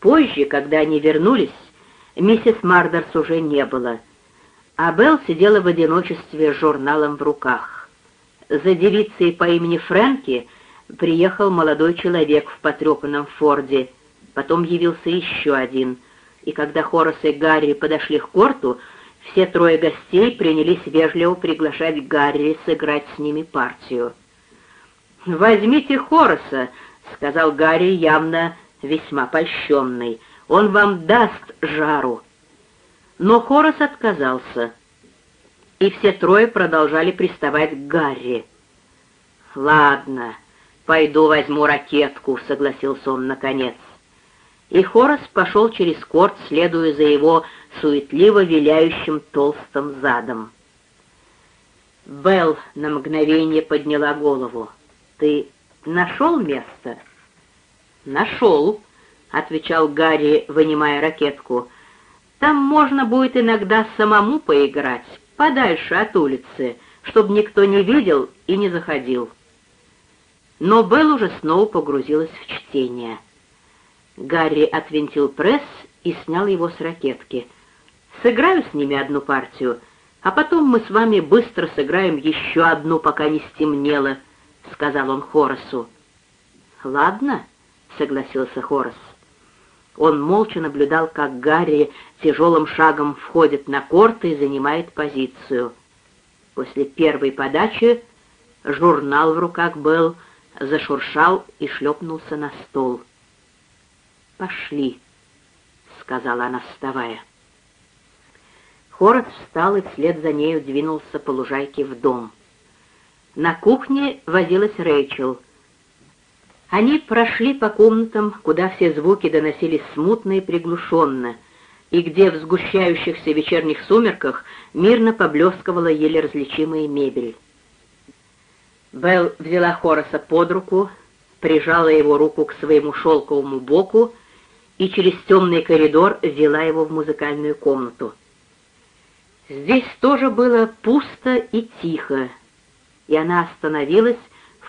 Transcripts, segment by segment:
Позже, когда они вернулись, миссис Мардерс уже не было, а Белл сидела в одиночестве с журналом в руках. За девицей по имени Фрэнки приехал молодой человек в потрепанном форде, потом явился еще один, и когда Хорас и Гарри подошли к корту, все трое гостей принялись вежливо приглашать Гарри сыграть с ними партию. «Возьмите Хораса», — сказал Гарри, явно весьма польщенный. «Он вам даст жару». Но Хорас отказался, и все трое продолжали приставать к Гарри. «Ладно, пойду возьму ракетку», — согласился он наконец. И Хорас пошел через корт, следуя за его суетливо виляющим толстым задом. Белл на мгновение подняла голову. «Ты нашел место?» «Нашел», — отвечал Гарри, вынимая ракетку. «Там можно будет иногда самому поиграть, подальше от улицы, чтобы никто не видел и не заходил». Но Белл уже снова погрузилась в чтение. Гарри отвинтил пресс и снял его с ракетки. «Сыграю с ними одну партию, а потом мы с вами быстро сыграем еще одну, пока не стемнело», — сказал он Хорасу. «Ладно», — согласился Хорас. Он молча наблюдал, как Гарри тяжелым шагом входит на корт и занимает позицию. После первой подачи журнал в руках был, зашуршал и шлепнулся на стол. «Пошли», — сказала она, вставая. Хорос встал и вслед за нею двинулся по лужайке в дом. На кухне возилась Рэйчел. Они прошли по комнатам, куда все звуки доносились смутно и приглушенно, и где в сгущающихся вечерних сумерках мирно поблескивала еле различимая мебель. Белл взяла Хороса под руку, прижала его руку к своему шелковому боку и через темный коридор ввела его в музыкальную комнату. Здесь тоже было пусто и тихо, и она остановилась,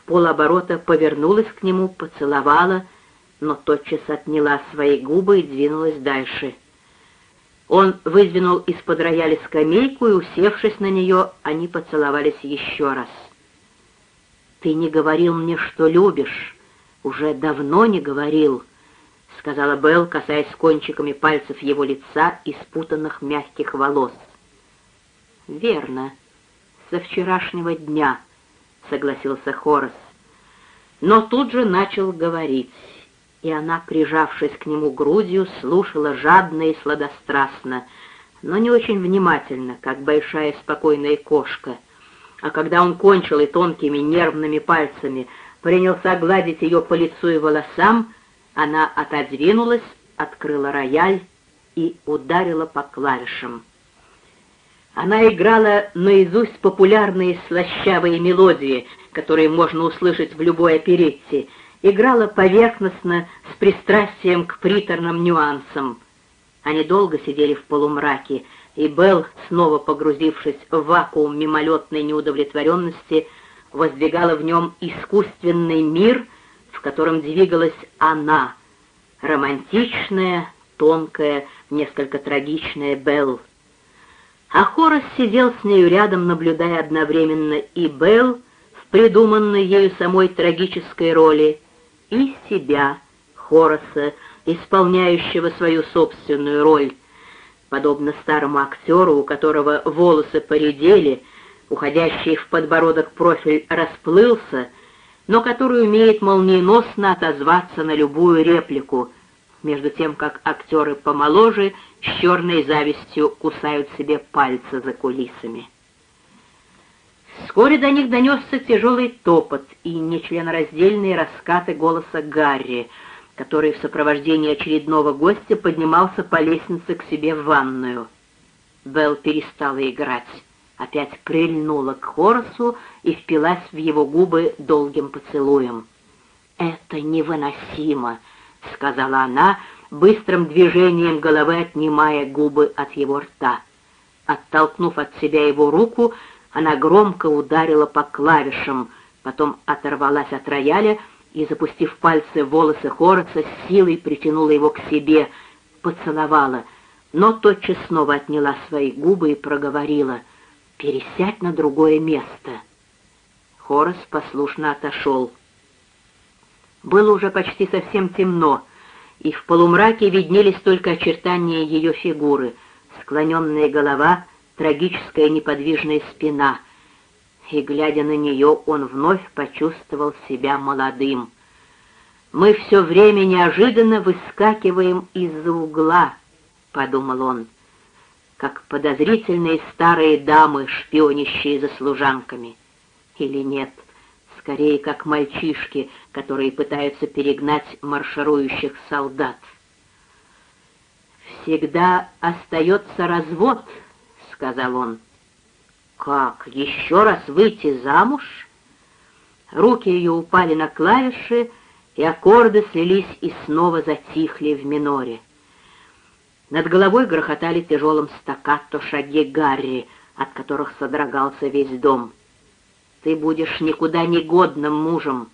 полоборота повернулась к нему, поцеловала, но тотчас отняла свои губы и двинулась дальше. Он выдвинул из-под рояля скамейку, и, усевшись на нее, они поцеловались еще раз. «Ты не говорил мне, что любишь. Уже давно не говорил», — сказала Белл, касаясь кончиками пальцев его лица и спутанных мягких волос. «Верно, со вчерашнего дня», — согласился Хорас. Но тут же начал говорить, и она, прижавшись к нему грудью, слушала жадно и сладострастно, но не очень внимательно, как большая спокойная кошка. А когда он кончил и тонкими нервными пальцами принялся гладить ее по лицу и волосам, она отодвинулась, открыла рояль и ударила по клавишам. Она играла наизусть популярные слащавые мелодии, которые можно услышать в любой оперетте, играла поверхностно, с пристрастием к приторным нюансам. Они долго сидели в полумраке, и Белл, снова погрузившись в вакуум мимолетной неудовлетворенности, воздвигала в нем искусственный мир, в котором двигалась она, романтичная, тонкая, несколько трагичная Белл. А Хорас сидел с нею рядом, наблюдая одновременно и Белл в придуманной ею самой трагической роли, и себя, Хораса, исполняющего свою собственную роль, подобно старому актеру, у которого волосы поредели, уходящий в подбородок профиль расплылся, но который умеет молниеносно отозваться на любую реплику — между тем как актеры помоложе с черной завистью кусают себе пальцы за кулисами. Вскоре до них донесся тяжелый топот и нечленораздельные раскаты голоса Гарри, который в сопровождении очередного гостя поднимался по лестнице к себе в ванную. Белл перестала играть, опять прильнула к Хорасу и впилась в его губы долгим поцелуем. «Это невыносимо!» — сказала она, быстрым движением головы отнимая губы от его рта. Оттолкнув от себя его руку, она громко ударила по клавишам, потом оторвалась от рояля и, запустив пальцы в волосы Хороса, с силой притянула его к себе, поцеловала, но тотчас снова отняла свои губы и проговорила «Пересядь на другое место». Хорос послушно отошел. Было уже почти совсем темно, и в полумраке виднелись только очертания ее фигуры, склоненная голова, трагическая неподвижная спина. И, глядя на нее, он вновь почувствовал себя молодым. «Мы все время неожиданно выскакиваем из-за угла», — подумал он, «как подозрительные старые дамы, шпионящие за служанками. Или нет?» Скорее как мальчишки, которые пытаются перегнать марширующих солдат. «Всегда остается развод», — сказал он. «Как, еще раз выйти замуж?» Руки ее упали на клавиши, и аккорды слились и снова затихли в миноре. Над головой грохотали тяжелым стаккато шаги Гарри, от которых содрогался весь дом. Ты будешь никуда не годным мужем,